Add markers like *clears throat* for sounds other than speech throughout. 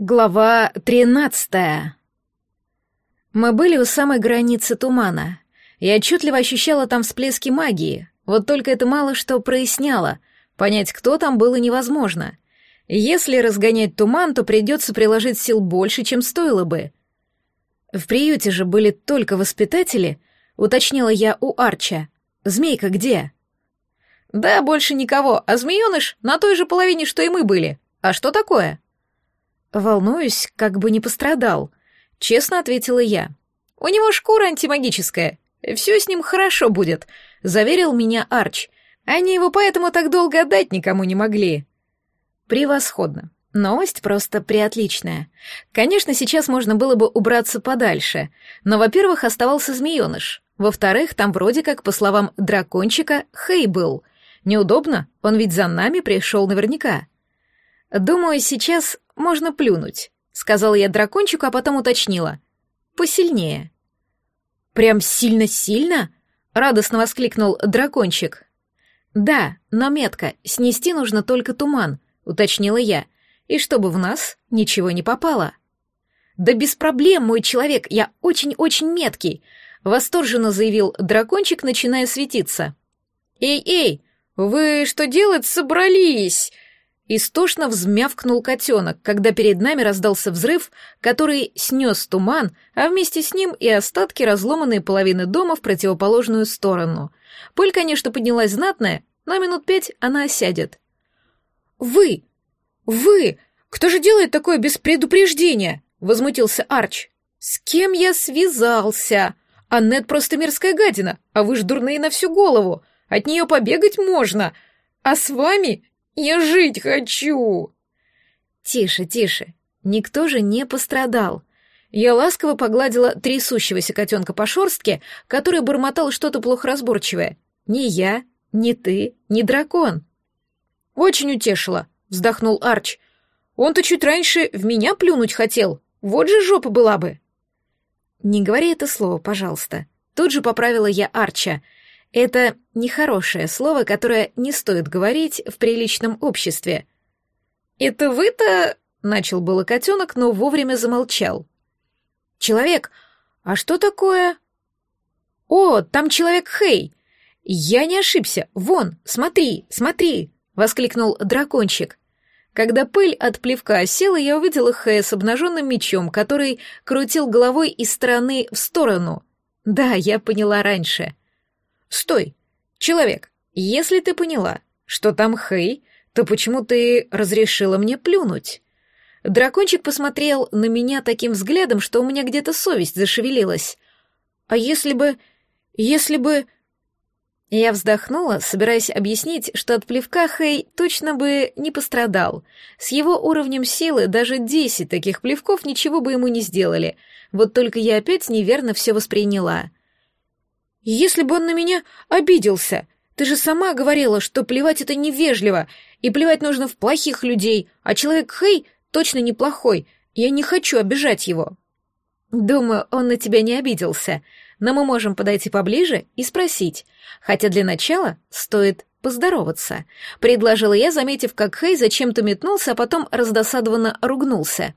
Глава 13. Мы были у самой границы тумана. Я отчетливо ощущала там всплески магии. Вот только это мало что проясняло. Понять, кто там, было невозможно. Если разгонять туман, то придется приложить сил больше, чем стоило бы. В приюте же были только воспитатели, уточнила я у Арча. Змейка где? Да, больше никого, а змееныш на той же половине, что и мы были. А что такое? «Волнуюсь, как бы не пострадал», — честно ответила я. «У него шкура антимагическая. Все с ним хорошо будет», — заверил меня Арч. «Они его поэтому так долго отдать никому не могли». «Превосходно. Новость просто преотличная. Конечно, сейчас можно было бы убраться подальше, но, во-первых, оставался змееныш. Во-вторых, там вроде как, по словам дракончика, Хей был. Неудобно, он ведь за нами пришел наверняка. «Думаю, сейчас можно плюнуть», — сказала я дракончику, а потом уточнила. «Посильнее». «Прям сильно-сильно?» — радостно воскликнул дракончик. «Да, но метко, снести нужно только туман», — уточнила я, «и чтобы в нас ничего не попало». «Да без проблем, мой человек, я очень-очень меткий», — восторженно заявил дракончик, начиная светиться. «Эй-эй, вы что делать собрались?» Истошно взмявкнул котенок, когда перед нами раздался взрыв, который снес туман, а вместе с ним и остатки разломанной половины дома в противоположную сторону. Пыль, конечно, поднялась знатная, но минут пять она осядет. «Вы! Вы! Кто же делает такое без предупреждения?» — возмутился Арч. «С кем я связался? Аннет просто мерзкая гадина, а вы ж дурные на всю голову. От нее побегать можно, а с вами я жить хочу!» «Тише, тише. Никто же не пострадал». Я ласково погладила трясущегося котенка по шорстке, который бормотал что-то плохоразборчивое. «Ни я, ни ты, ни дракон». «Очень утешило», — вздохнул Арч. «Он-то чуть раньше в меня плюнуть хотел. Вот же жопа была бы». «Не говори это слово, пожалуйста». Тут же поправила я Арча — это нехорошее слово, которое не стоит говорить в приличном обществе. «Это вы-то...» — начал было котенок, но вовремя замолчал. «Человек, а что такое...» «О, там человек Хей!» «Я не ошибся! Вон, смотри, смотри!» — воскликнул дракончик. Когда пыль от плевка осела, я увидела Хэя с обнаженным мечом, который крутил головой из стороны в сторону. Да, я поняла раньше. Стой. Человек, если ты поняла, что там Хэй, то почему ты разрешила мне плюнуть? Дракончик посмотрел на меня таким взглядом, что у меня где-то совесть зашевелилась. А если бы... если бы... Я вздохнула, собираясь объяснить, что от плевка Хэй точно бы не пострадал. С его уровнем силы даже десять таких плевков ничего бы ему не сделали. Вот только я опять неверно все восприняла. Если бы он на меня обиделся, ты же сама говорила, что плевать это невежливо, и плевать нужно в плохих людей, а человек Хэй точно неплохой, я не хочу обижать его». «Думаю, он на тебя не обиделся, но мы можем подойти поближе и спросить, хотя для начала стоит поздороваться», — предложила я, заметив, как Хэй зачем-то метнулся, а потом раздосадованно ругнулся.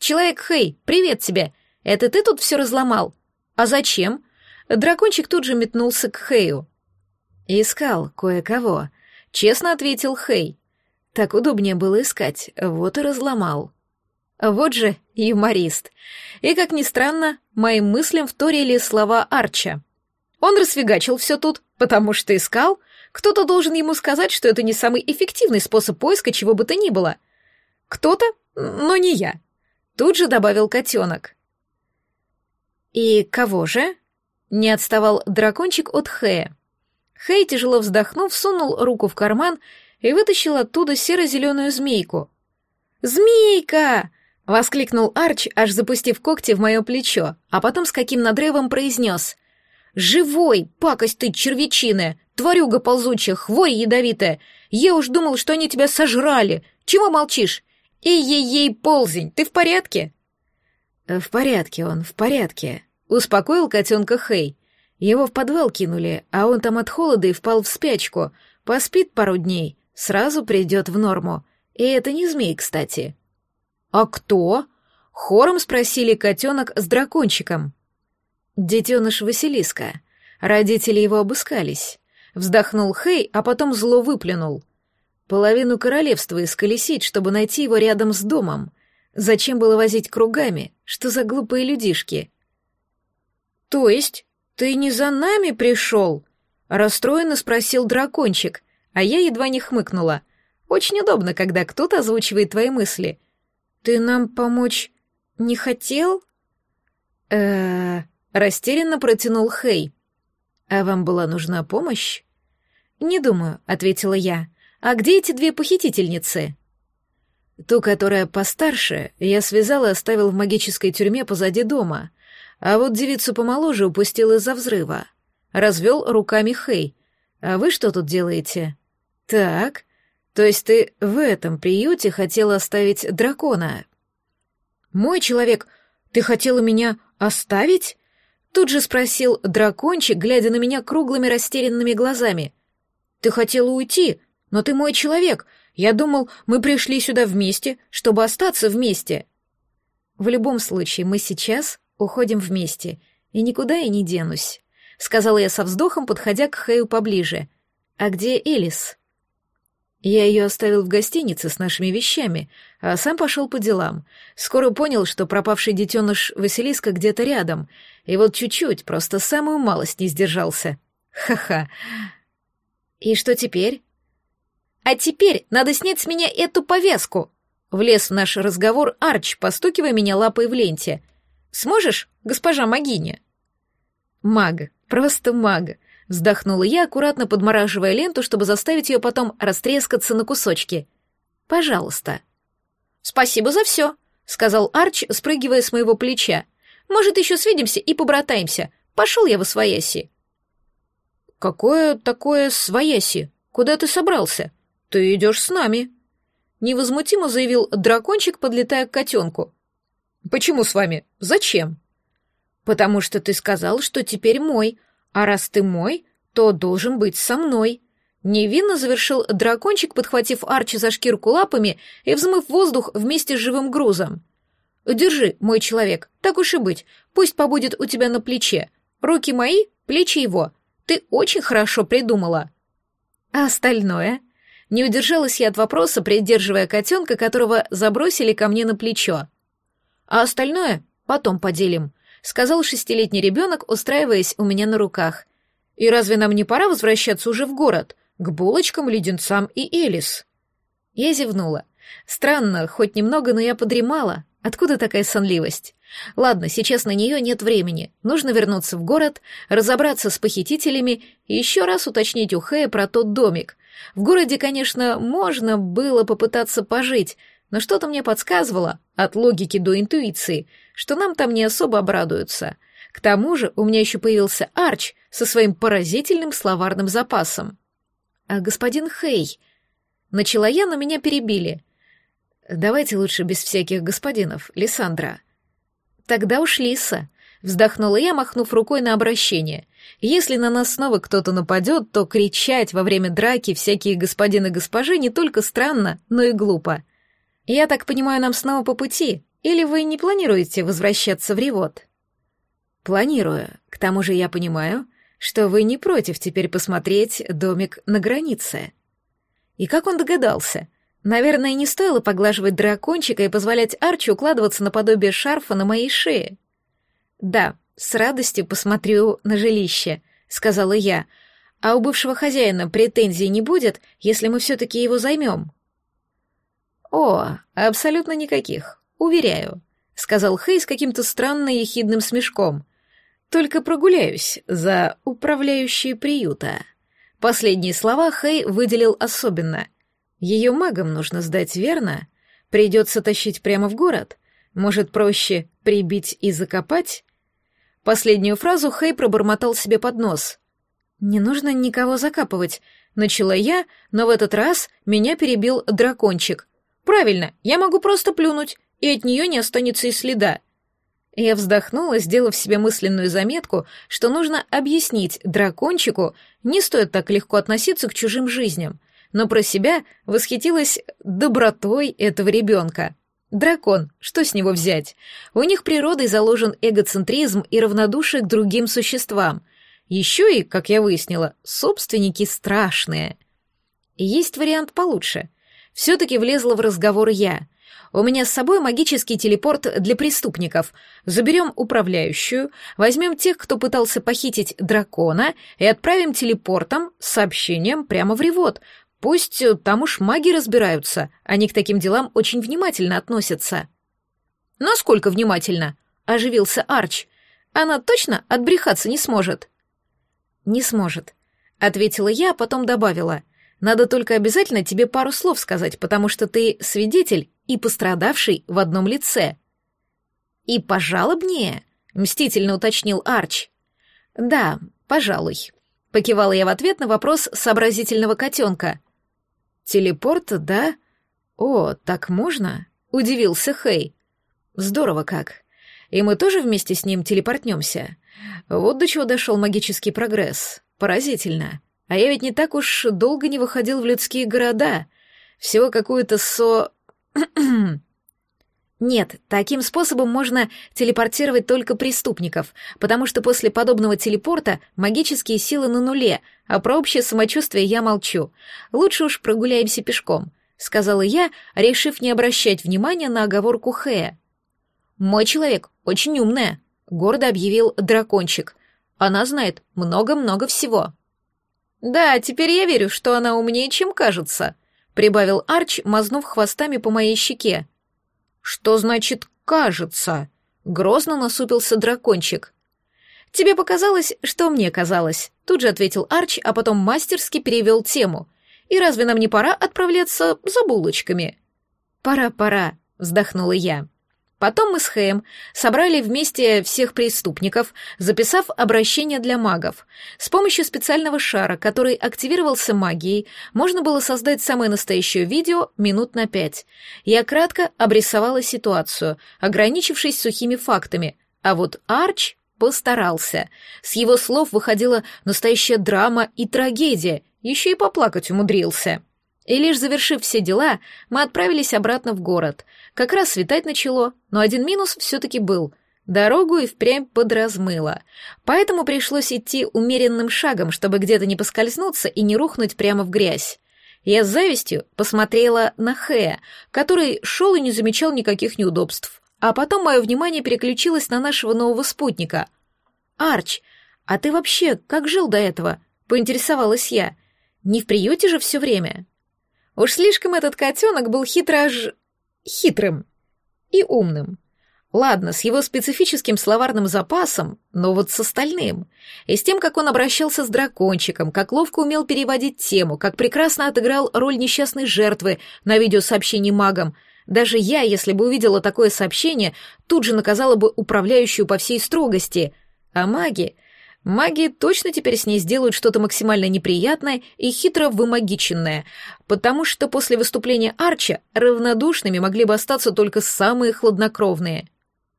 «Человек Хэй, привет тебе! Это ты тут все разломал? А зачем?» Дракончик тут же метнулся к Хэю. «Искал кое-кого», — честно ответил Хэй. «Так удобнее было искать, вот и разломал». Вот же юморист. И, как ни странно, моим мыслям вторили слова Арча. Он расфигачил все тут, потому что искал. Кто-то должен ему сказать, что это не самый эффективный способ поиска чего бы то ни было. Кто-то, но не я. Тут же добавил котенок. «И кого же?» Не отставал дракончик от Хэя. Хэй, тяжело вздохнув, сунул руку в карман и вытащил оттуда серо-зеленую змейку. «Змейка!» — воскликнул Арч, аж запустив когти в мое плечо, а потом с каким надрывом произнес. «Живой! Пакость ты, червячины! Тварюга ползучая, хворь ядовитая! Я уж думал, что они тебя сожрали! Чего молчишь? Эй-ей-ей, ползень, ты в порядке?» «Э, «В порядке он, в порядке», Успокоил котенка Хей. Его в подвал кинули, а он там от холода и впал в спячку. Поспит пару дней, сразу придет в норму. И это не змей, кстати. «А кто?» — хором спросили котенок с дракончиком. «Детеныш Василиска. Родители его обыскались». Вздохнул Хей, а потом зло выплюнул. Половину королевства исколесить, чтобы найти его рядом с домом. Зачем было возить кругами? Что за глупые людишки? «То есть ты не за нами пришел?» — расстроенно спросил дракончик, а я едва не хмыкнула. «Очень удобно, когда кто-то озвучивает твои мысли. Ты нам помочь не хотел?» э растерянно протянул Хей. «А вам была нужна помощь?» «Не думаю», — ответила я. «А где эти две похитительницы?» Ту, которая постарше, я связала и оставил в магической тюрьме позади дома — а вот девицу помоложе упустил из-за взрыва. Развел руками Хей. А вы что тут делаете? Так, то есть ты в этом приюте хотела оставить дракона? Мой человек, ты хотела меня оставить? Тут же спросил дракончик, глядя на меня круглыми растерянными глазами. Ты хотела уйти, но ты мой человек. Я думал, мы пришли сюда вместе, чтобы остаться вместе. В любом случае, мы сейчас Уходим вместе. И никуда я не денусь», — сказала я со вздохом, подходя к Хэю поближе. «А где Элис?» Я ее оставил в гостинице с нашими вещами, а сам пошел по делам. Скоро понял, что пропавший детеныш Василиска где-то рядом, и вот чуть-чуть, просто самую малость не сдержался. Ха-ха. И что теперь? А теперь надо снять с меня эту повязку. Влез в наш разговор Арч, постукивая меня лапой в ленте — Сможешь, госпожа Магиня?» «Мага, просто мага», — вздохнула я, аккуратно подмораживая ленту, чтобы заставить ее потом растрескаться на кусочки. «Пожалуйста». «Спасибо за все», — сказал Арч, спрыгивая с моего плеча. «Может, еще свидимся и побратаемся. Пошел я во свояси». «Какое такое свояси? Куда ты собрался? Ты идешь с нами?» Невозмутимо заявил дракончик, подлетая к котенку. «Почему с вами? Зачем?» «Потому что ты сказал, что теперь мой, а раз ты мой, то должен быть со мной». Невинно завершил дракончик, подхватив Арчи за шкирку лапами и взмыв воздух вместе с живым грузом. «Держи, мой человек, так уж и быть, пусть побудет у тебя на плече. Руки мои, плечи его. Ты очень хорошо придумала». «А остальное?» Не удержалась я от вопроса, придерживая котенка, которого забросили ко мне на плечо. А остальное потом поделим», — сказал шестилетний ребенок, устраиваясь у меня на руках. «И разве нам не пора возвращаться уже в город? К булочкам, леденцам и Элис?» Я зевнула. Странно, хоть немного, но я подремала. Откуда такая сонливость? Ладно, сейчас на нее нет времени. Нужно вернуться в город, разобраться с похитителями и еще раз уточнить у Хэя про тот домик. В городе, конечно, можно было попытаться пожить, но что-то мне подсказывало, от логики до интуиции, что нам там не особо обрадуются. К тому же у меня еще появился Арч со своим поразительным словарным запасом. А господин Хей... Начала я, но меня перебили. Давайте лучше без всяких господинов, Лиссандра. Тогда уж Лиса, вздохнула я, махнув рукой на обращение. Если на нас снова кто-то нападет, то кричать во время драки всякие господины и госпожи не только странно, но и глупо. «Я так понимаю, нам снова по пути? Или вы не планируете возвращаться в Ревод?» «Планирую. К тому же я понимаю, что вы не против теперь посмотреть домик на границе». И как он догадался? Наверное, не стоило поглаживать дракончика и позволять Арчи укладываться наподобие шарфа на моей шее. «Да, с радостью посмотрю на жилище», — сказала я. «А у бывшего хозяина претензий не будет, если мы все-таки его займем?» «О, абсолютно никаких, уверяю», — сказал Хей с каким-то странно ехидным смешком. «Только прогуляюсь за управляющие приюта». Последние слова Хей выделил особенно. «Ее магам нужно сдать, верно? Придется тащить прямо в город. Может, проще прибить и закопать?» Последнюю фразу Хей пробормотал себе под нос. «Не нужно никого закапывать», — начала я, но в этот раз меня перебил дракончик — Правильно, я могу просто плюнуть, и от нее не останется и следа. Я вздохнула, сделав себе мысленную заметку, что нужно объяснить дракончику, не стоит так легко относиться к чужим жизням, но про себя восхитилась добротой этого ребенка. Дракон, что с него взять? У них природой заложен эгоцентризм и равнодушие к другим существам. Еще и, как я выяснила, собственники страшные. Есть вариант получше — все-таки влезла в разговор я. У меня с собой магический телепорт для преступников. Заберем управляющую, возьмем тех, кто пытался похитить дракона, и отправим телепортом с сообщением прямо в ревод. Пусть э, там уж маги разбираются, они к таким делам очень внимательно относятся. Насколько внимательно? Оживился Арч. Она точно отбрехаться не сможет. Не сможет, ответила я, а потом добавила — надо только обязательно тебе пару слов сказать, потому что ты свидетель и пострадавший в одном лице». «И пожалобнее?» — мстительно уточнил Арч. «Да, пожалуй», — покивала я в ответ на вопрос сообразительного котенка. «Телепорт, да? О, так можно?» — удивился Хей. «Здорово как. И мы тоже вместе с ним телепортнемся. Вот до чего дошел магический прогресс. Поразительно. А я ведь не так уж долго не выходил в людские города. Всего какую-то со... *clears throat* Нет, таким способом можно телепортировать только преступников, потому что после подобного телепорта магические силы на нуле, а про общее самочувствие я молчу. Лучше уж прогуляемся пешком, сказала я, решив не обращать внимания на оговорку Хэя. Мой человек очень умная, гордо объявил дракончик. Она знает много-много всего. «Да, теперь я верю, что она умнее, чем кажется», — прибавил Арч, мазнув хвостами по моей щеке. «Что значит «кажется»?» — грозно насупился дракончик. «Тебе показалось, что мне казалось», — тут же ответил Арч, а потом мастерски перевел тему. «И разве нам не пора отправляться за булочками?» «Пора, пора», — вздохнула я. Потом мы с Хэем собрали вместе всех преступников, записав обращение для магов. С помощью специального шара, который активировался магией, можно было создать самое настоящее видео минут на пять. Я кратко обрисовала ситуацию, ограничившись сухими фактами, а вот Арч постарался. С его слов выходила настоящая драма и трагедия, еще и поплакать умудрился. И лишь завершив все дела, мы отправились обратно в город. Как раз светать начало, но один минус все-таки был. Дорогу и впрямь подразмыло. Поэтому пришлось идти умеренным шагом, чтобы где-то не поскользнуться и не рухнуть прямо в грязь. Я с завистью посмотрела на Хэя, который шел и не замечал никаких неудобств. А потом мое внимание переключилось на нашего нового спутника. «Арч, а ты вообще как жил до этого?» — поинтересовалась я. «Не в приюте же все время?» Уж слишком этот котенок был хитро... хитрым и умным. Ладно, с его специфическим словарным запасом, но вот с остальным. И с тем, как он обращался с дракончиком, как ловко умел переводить тему, как прекрасно отыграл роль несчастной жертвы на видеосообщении магом. Даже я, если бы увидела такое сообщение, тут же наказала бы управляющую по всей строгости. А маги Маги точно теперь с ней сделают что-то максимально неприятное и хитро вымагиченное, потому что после выступления Арча равнодушными могли бы остаться только самые хладнокровные.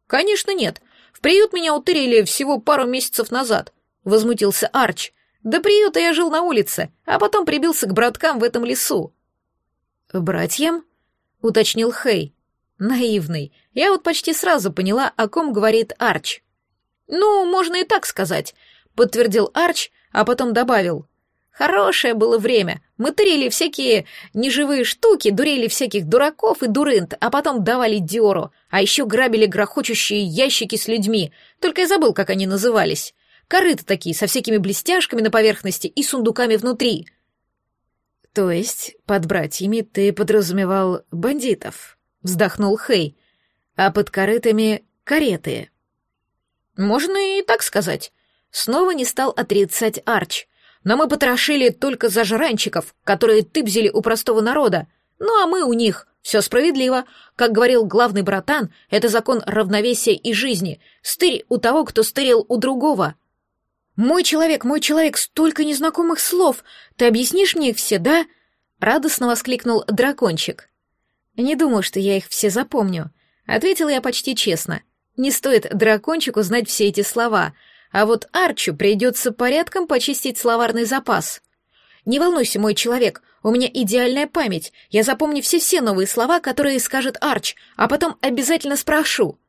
«Конечно нет. В приют меня утырили всего пару месяцев назад», — возмутился Арч. «До приюта я жил на улице, а потом прибился к браткам в этом лесу». «Братьям?» — уточнил Хей. «Наивный. Я вот почти сразу поняла, о ком говорит Арч». «Ну, можно и так сказать подтвердил Арч, а потом добавил. Хорошее было время. Мы тырили всякие неживые штуки, дурили всяких дураков и дурынт, а потом давали дёру. А еще грабили грохочущие ящики с людьми. Только я забыл, как они назывались. Корыты такие, со всякими блестяшками на поверхности и сундуками внутри. То есть, под братьями ты подразумевал бандитов, вздохнул Хей. А под корытами — кареты. Можно и так сказать. Снова не стал отрицать Арч. Но мы потрошили только зажранчиков, которые тыбзили у простого народа. Ну а мы у них. Все справедливо. Как говорил главный братан, это закон равновесия и жизни. Стырь у того, кто стырил у другого. «Мой человек, мой человек, столько незнакомых слов! Ты объяснишь мне их все, да?» Радостно воскликнул дракончик. «Не думаю, что я их все запомню», — ответила я почти честно. «Не стоит дракончику знать все эти слова», — а вот Арчу придется порядком почистить словарный запас. Не волнуйся, мой человек, у меня идеальная память. Я запомню все-все новые слова, которые скажет Арч, а потом обязательно спрошу.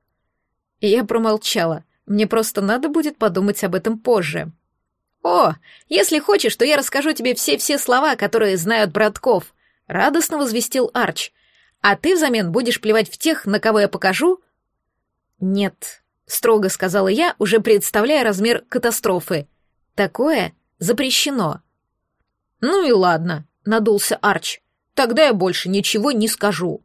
И я промолчала. Мне просто надо будет подумать об этом позже. «О, если хочешь, то я расскажу тебе все-все слова, которые знают братков», — радостно возвестил Арч. «А ты взамен будешь плевать в тех, на кого я покажу?» «Нет», строго сказала я, уже представляя размер катастрофы. Такое запрещено. Ну и ладно, надулся Арч. Тогда я больше ничего не скажу.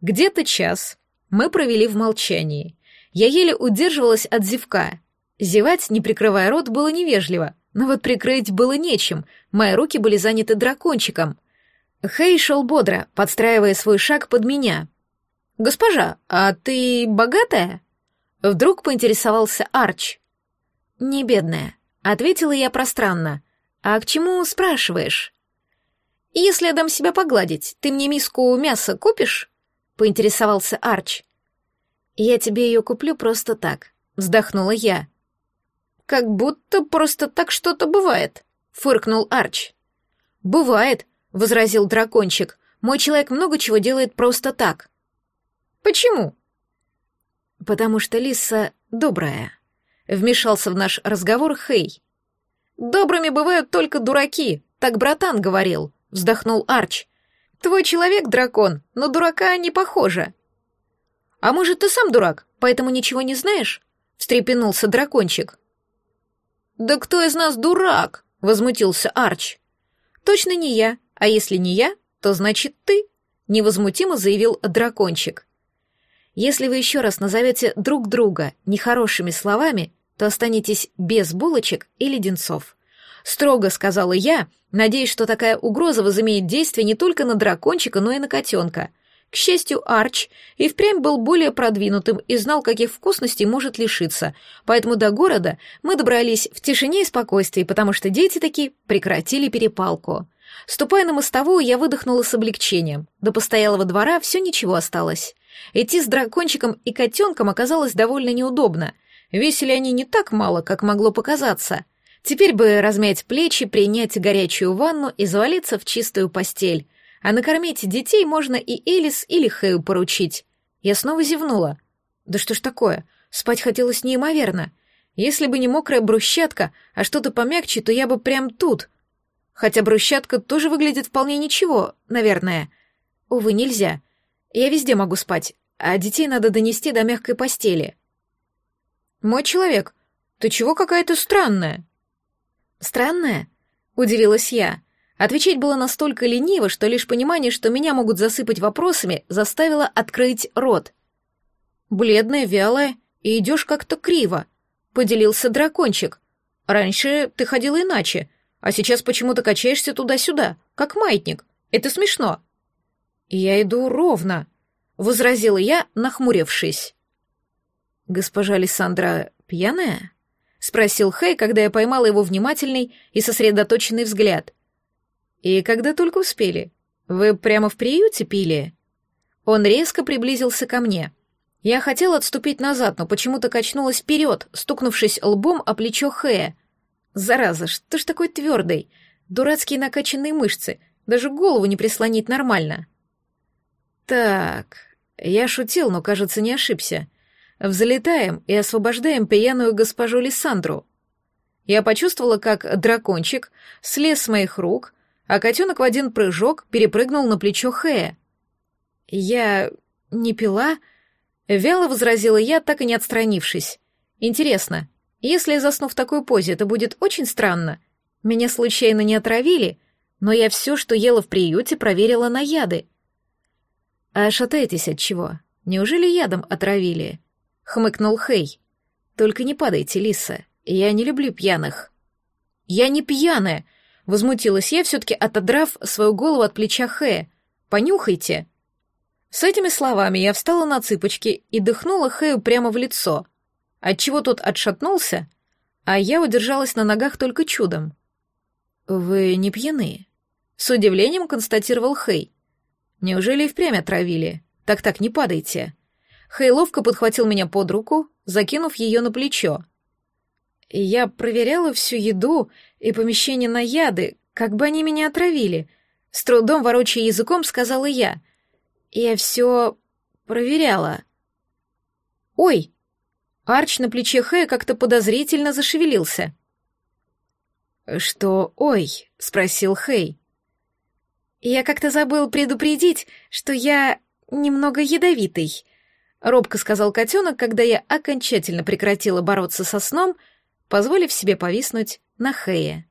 Где-то час мы провели в молчании. Я еле удерживалась от зевка. Зевать, не прикрывая рот, было невежливо, но вот прикрыть было нечем, мои руки были заняты дракончиком. Хей шел бодро, подстраивая свой шаг под меня. «Госпожа, а ты богатая?» Вдруг поинтересовался Арч. «Не бедная», — ответила я пространно. «А к чему спрашиваешь?» «Если я дам себя погладить, ты мне миску мяса купишь?» — поинтересовался Арч. «Я тебе ее куплю просто так», — вздохнула я. «Как будто просто так что-то бывает», — фыркнул Арч. «Бывает», — возразил дракончик. «Мой человек много чего делает просто так». «Почему?» потому что Лиса добрая», — вмешался в наш разговор Хей. «Добрыми бывают только дураки», — так братан говорил, — вздохнул Арч. «Твой человек дракон, но дурака не похоже». «А может, ты сам дурак, поэтому ничего не знаешь?» — встрепенулся дракончик. «Да кто из нас дурак?» — возмутился Арч. «Точно не я, а если не я, то значит ты», — невозмутимо заявил дракончик. Если вы еще раз назовете друг друга нехорошими словами, то останетесь без булочек и леденцов. Строго сказала я, надеясь, что такая угроза возымеет действие не только на дракончика, но и на котенка. К счастью, Арч и впрямь был более продвинутым и знал, каких вкусностей может лишиться, поэтому до города мы добрались в тишине и спокойствии, потому что дети таки прекратили перепалку. Ступая на мостовую, я выдохнула с облегчением. До постоялого двора все ничего осталось. Идти с дракончиком и котенком оказалось довольно неудобно. Весили они не так мало, как могло показаться. Теперь бы размять плечи, принять горячую ванну и завалиться в чистую постель. А накормить детей можно и Элис или Хэю поручить. Я снова зевнула. Да что ж такое? Спать хотелось неимоверно. Если бы не мокрая брусчатка, а что-то помягче, то я бы прям тут. Хотя брусчатка тоже выглядит вполне ничего, наверное. Увы, нельзя. Я везде могу спать, а детей надо донести до мягкой постели. Мой человек, ты чего какая-то странная? Странная? Удивилась я. Отвечать было настолько лениво, что лишь понимание, что меня могут засыпать вопросами, заставило открыть рот. Бледная, вялая, и идешь как-то криво. Поделился дракончик. Раньше ты ходила иначе, а сейчас почему-то качаешься туда-сюда, как маятник. Это смешно. «Я иду ровно», — возразила я, нахмурившись. «Госпожа Лиссандра пьяная?» — спросил Хэй, когда я поймала его внимательный и сосредоточенный взгляд. «И когда только успели? Вы прямо в приюте пили?» Он резко приблизился ко мне. Я хотела отступить назад, но почему-то качнулась вперед, стукнувшись лбом о плечо Хэя. «Зараза, что ж такой твердый? Дурацкие накачанные мышцы. Даже голову не прислонить нормально». Так, я шутил, но, кажется, не ошибся. Взлетаем и освобождаем пьяную госпожу Лиссандру. Я почувствовала, как дракончик слез с моих рук, а котенок в один прыжок перепрыгнул на плечо Хэя. «Я не пила?» — вяло возразила я, так и не отстранившись. «Интересно, если я засну в такой позе, это будет очень странно. Меня случайно не отравили, но я все, что ела в приюте, проверила на яды. А «Шатаетесь от чего? Неужели ядом отравили?» — хмыкнул Хей. «Только не падайте, Лиса. Я не люблю пьяных». «Я не пьяная!» — возмутилась я, все-таки отодрав свою голову от плеча Хэя. «Понюхайте!» С этими словами я встала на цыпочки и дыхнула Хэю прямо в лицо. Отчего тот отшатнулся, а я удержалась на ногах только чудом. «Вы не пьяны?» — с удивлением констатировал Хэй. Неужели и впрямь отравили? Так-так, не падайте. Хейловка подхватил меня под руку, закинув ее на плечо. Я проверяла всю еду и помещение на яды, как бы они меня отравили. С трудом ворочая языком, сказала я. Я все проверяла. Ой! Арч на плече Хэя как-то подозрительно зашевелился. «Что «ой»?» — спросил Хэй. Я как-то забыл предупредить, что я немного ядовитый. Робко сказал котенок, когда я окончательно прекратила бороться со сном, позволив себе повиснуть на Хее.